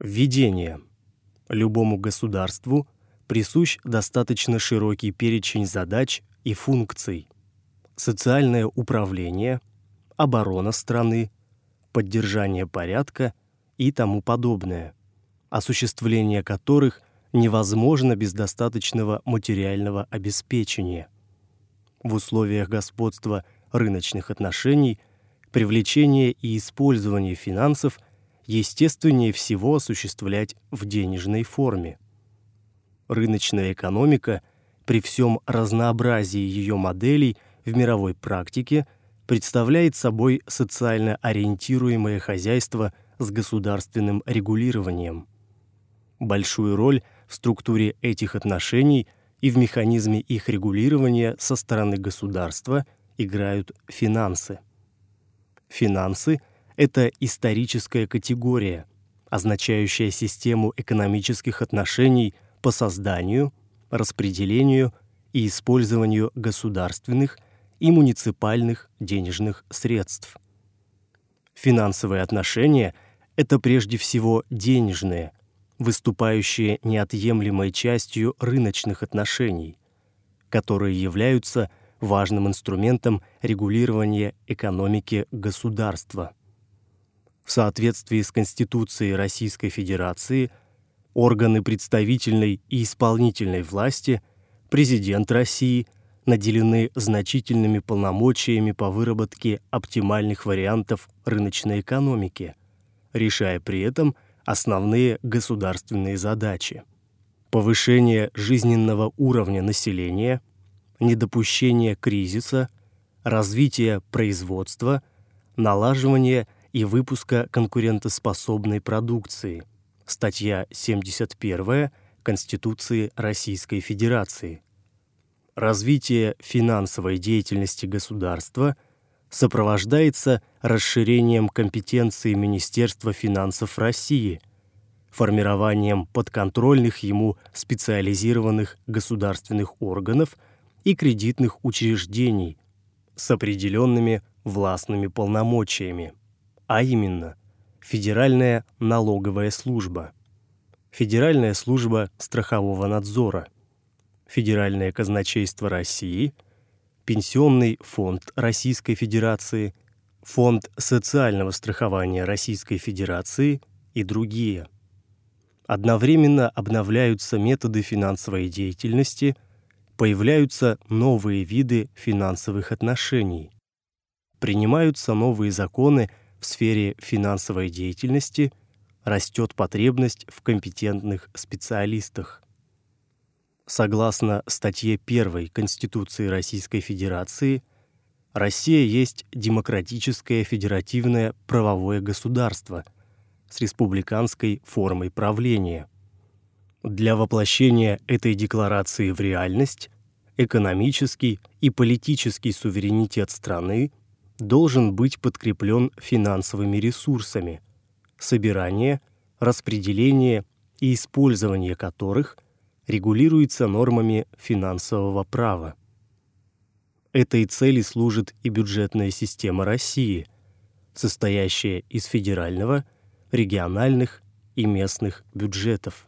Введение. Любому государству присущ достаточно широкий перечень задач и функций. Социальное управление, оборона страны, поддержание порядка и тому подобное, осуществление которых невозможно без достаточного материального обеспечения. В условиях господства рыночных отношений привлечение и использование финансов естественнее всего осуществлять в денежной форме. Рыночная экономика при всем разнообразии ее моделей в мировой практике представляет собой социально ориентируемое хозяйство с государственным регулированием. Большую роль в структуре этих отношений и в механизме их регулирования со стороны государства играют финансы. Финансы это историческая категория, означающая систему экономических отношений по созданию, распределению и использованию государственных и муниципальных денежных средств. Финансовые отношения это прежде всего денежные, выступающие неотъемлемой частью рыночных отношений, которые являются важным инструментом регулирования экономики государства. В соответствии с Конституцией Российской Федерации органы представительной и исполнительной власти, президент России наделены значительными полномочиями по выработке оптимальных вариантов рыночной экономики, решая при этом основные государственные задачи: повышение жизненного уровня населения, недопущение кризиса, развитие производства, налаживание и выпуска конкурентоспособной продукции. Статья 71 Конституции Российской Федерации. Развитие финансовой деятельности государства сопровождается расширением компетенции Министерства финансов России, формированием подконтрольных ему специализированных государственных органов и кредитных учреждений с определенными властными полномочиями, а именно Федеральная налоговая служба, Федеральная служба страхового надзора, Федеральное казначейство России, Пенсионный фонд Российской Федерации, Фонд социального страхования Российской Федерации и другие. Одновременно обновляются методы финансовой деятельности, появляются новые виды финансовых отношений. Принимаются новые законы в сфере финансовой деятельности, растет потребность в компетентных специалистах. Согласно статье 1 Конституции Российской Федерации, Россия есть демократическое федеративное правовое государство с республиканской формой правления. Для воплощения этой декларации в реальность экономический и политический суверенитет страны должен быть подкреплен финансовыми ресурсами, собирание, распределение и использование которых регулируется нормами финансового права. Этой цели служит и бюджетная система России, состоящая из федерального, региональных и местных бюджетов.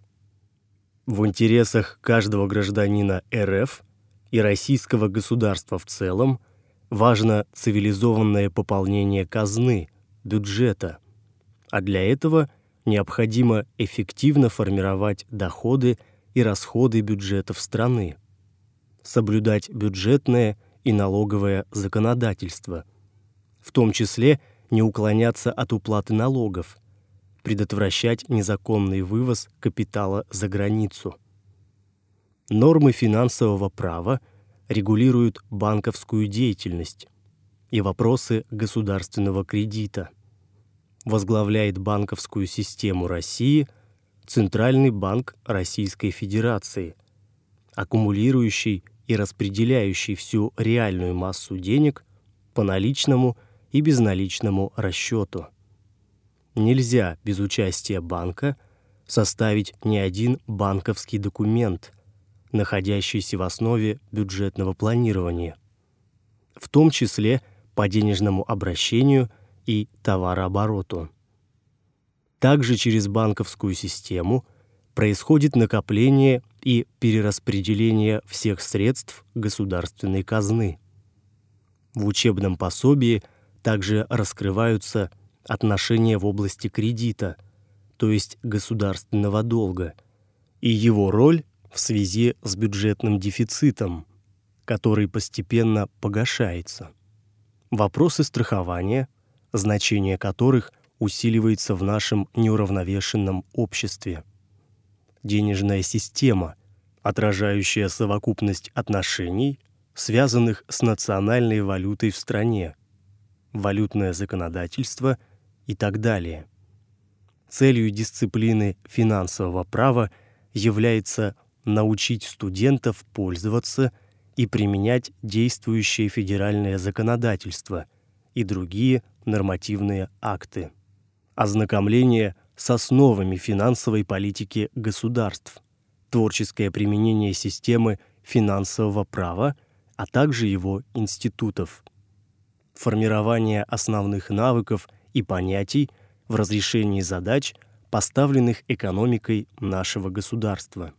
В интересах каждого гражданина РФ и российского государства в целом – важно цивилизованное пополнение казны, бюджета, а для этого необходимо эффективно формировать доходы и расходы бюджетов страны, соблюдать бюджетное и налоговое законодательство, в том числе не уклоняться от уплаты налогов, предотвращать незаконный вывоз капитала за границу. Нормы финансового права регулируют банковскую деятельность и вопросы государственного кредита. Возглавляет банковскую систему России Центральный банк Российской Федерации, аккумулирующий и распределяющий всю реальную массу денег по наличному и безналичному расчету. Нельзя без участия банка составить ни один банковский документ – находящиеся в основе бюджетного планирования, в том числе по денежному обращению и товарообороту. Также через банковскую систему происходит накопление и перераспределение всех средств государственной казны. В учебном пособии также раскрываются отношения в области кредита, то есть государственного долга, и его роль в связи с бюджетным дефицитом, который постепенно погашается. Вопросы страхования, значение которых усиливается в нашем неуравновешенном обществе. Денежная система, отражающая совокупность отношений, связанных с национальной валютой в стране, валютное законодательство и так далее. Целью дисциплины финансового права является научить студентов пользоваться и применять действующее федеральное законодательство и другие нормативные акты. Ознакомление с основами финансовой политики государств, творческое применение системы финансового права, а также его институтов, формирование основных навыков и понятий в разрешении задач, поставленных экономикой нашего государства.